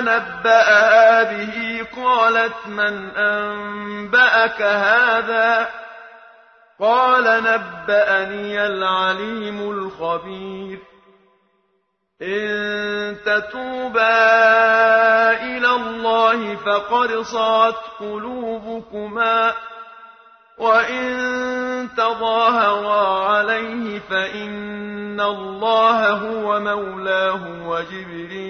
نبأها به قالت من أنبأك هذا قال نبأني العليم الخبير إن تتوبا إلى الله فقد صعت قلوبكما وإن تظاهرا عليه فإن الله هو مولاه وجبريل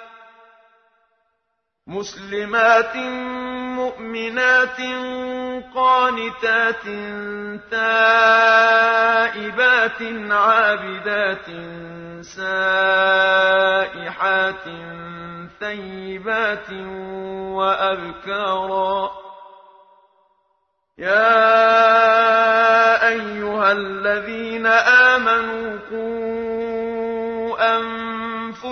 مسلمات مؤمنات قانتات تائبات عابدات سائحات ثيبات وأبكارا. يا أيها الذين آمنوا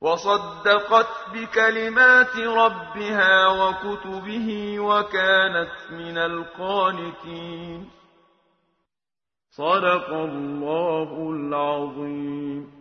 وصدقت بكلمات ربها وكتبه وكانت من القانتين. صدق الله العظيم.